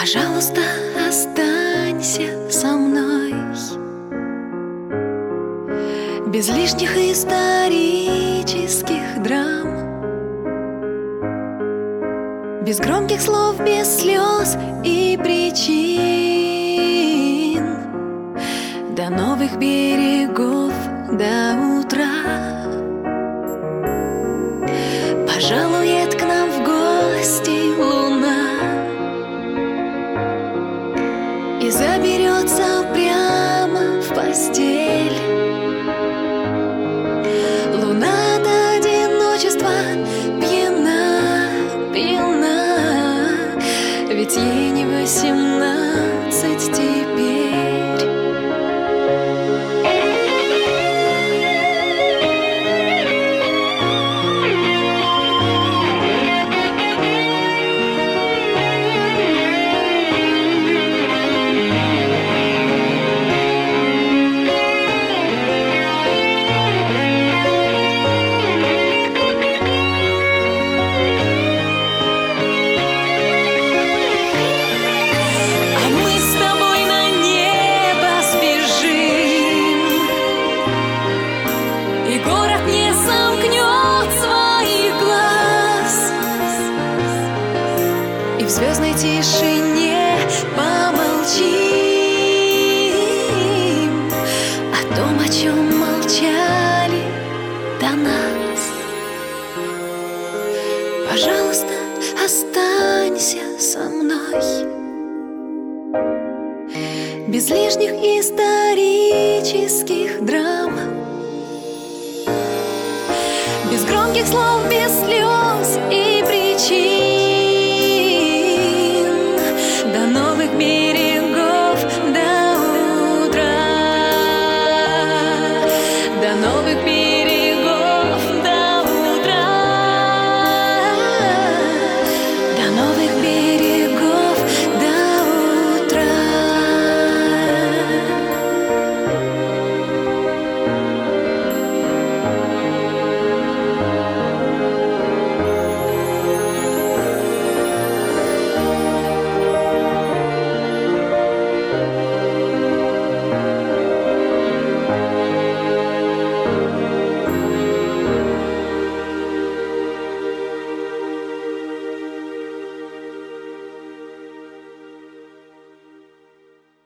Пожалуйста, останься со мной. Без лишних исторических драм. Без громких слов, без слез и причин. До новых берегов, до утра Ведь ей не восемнадцать звездной тишине помолчим О том, о чем молчали до нас. Пожалуйста, останься со мной. Без лишних исторических драм. Без громких слов, без слез и причин